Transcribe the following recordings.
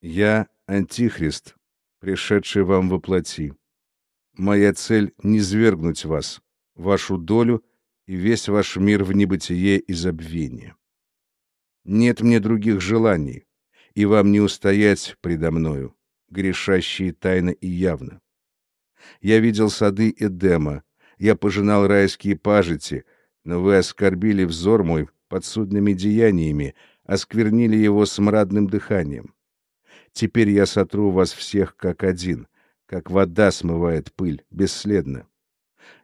Я антихрист, пришедший вам во плоти. Моя цель — не свергнуть вас, вашу долю и весь ваш мир в небытие и забвение. Нет мне других желаний, и вам не устоять предо мною, грешащие тайно и явно. Я видел сады Эдема, я пожинал райские пажити, но вы оскорбили взор мой подсудными деяниями, осквернили его смрадным дыханием. Теперь я сотру вас всех как один, как вода смывает пыль, бесследно.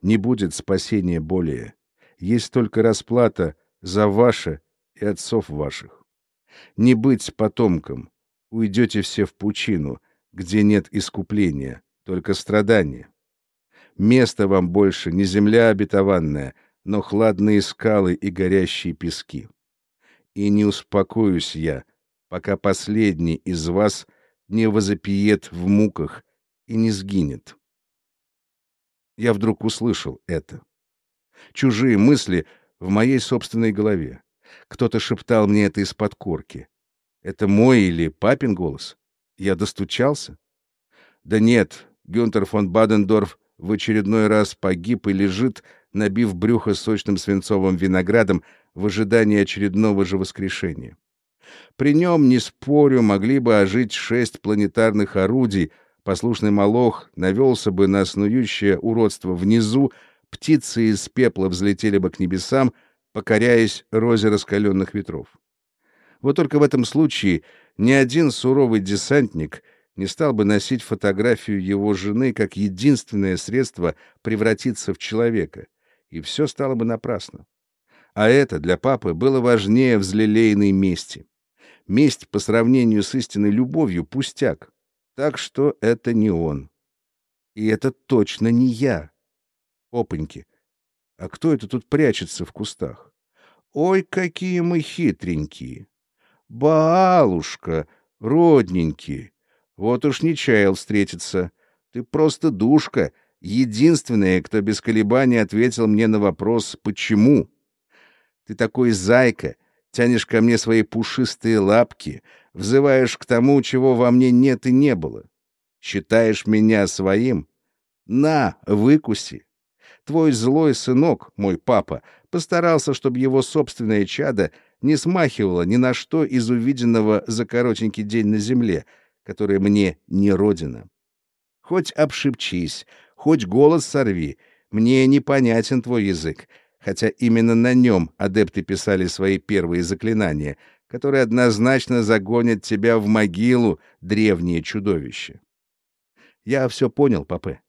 Не будет спасения более. Есть только расплата за ваше и отцов ваших. Не быть потомком. Уйдете все в пучину, где нет искупления, только страдания. Место вам больше не земля обетованная, но хладные скалы и горящие пески. И не успокоюсь я, пока последний из вас не возопиет в муках и не сгинет. Я вдруг услышал это. Чужие мысли в моей собственной голове. Кто-то шептал мне это из-под корки. Это мой или папин голос? Я достучался? Да нет, Гюнтер фон Бадендорф в очередной раз погиб и лежит, набив брюхо сочным свинцовым виноградом в ожидании очередного же воскрешения. При нем, не спорю, могли бы ожить шесть планетарных орудий, послушный молох навелся бы на снующее уродство внизу, птицы из пепла взлетели бы к небесам, покоряясь розе раскаленных ветров. Вот только в этом случае ни один суровый десантник не стал бы носить фотографию его жены как единственное средство превратиться в человека, и все стало бы напрасно. А это для папы было важнее взлелеянной мести. Месть по сравнению с истинной любовью — пустяк. Так что это не он. И это точно не я. Опаньки. А кто это тут прячется в кустах? Ой, какие мы хитренькие! Баалушка, родненький! Вот уж не чаял встретиться. Ты просто душка, единственная, кто без колебаний ответил мне на вопрос «почему?». Ты такой зайка, тянешь ко мне свои пушистые лапки, взываешь к тому, чего во мне нет и не было. Считаешь меня своим? На, выкуси. Твой злой сынок, мой папа, постарался, чтобы его собственное чадо не смахивало ни на что из увиденного за коротенький день на земле, которое мне не родина. Хоть обшепчись, хоть голос сорви, мне непонятен твой язык, хотя именно на нем адепты писали свои первые заклинания, которые однозначно загонят тебя в могилу, древнее чудовище. Я все понял, папе.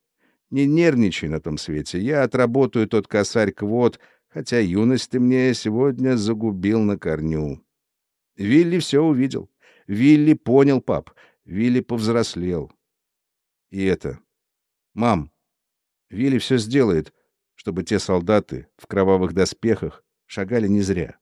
Не нервничай на том свете, я отработаю тот косарь квот, хотя юность ты мне сегодня загубил на корню. Вилли все увидел. Вилли понял, пап. Вилли повзрослел. И это. Мам, Вилли все сделает, чтобы те солдаты в кровавых доспехах шагали не зря.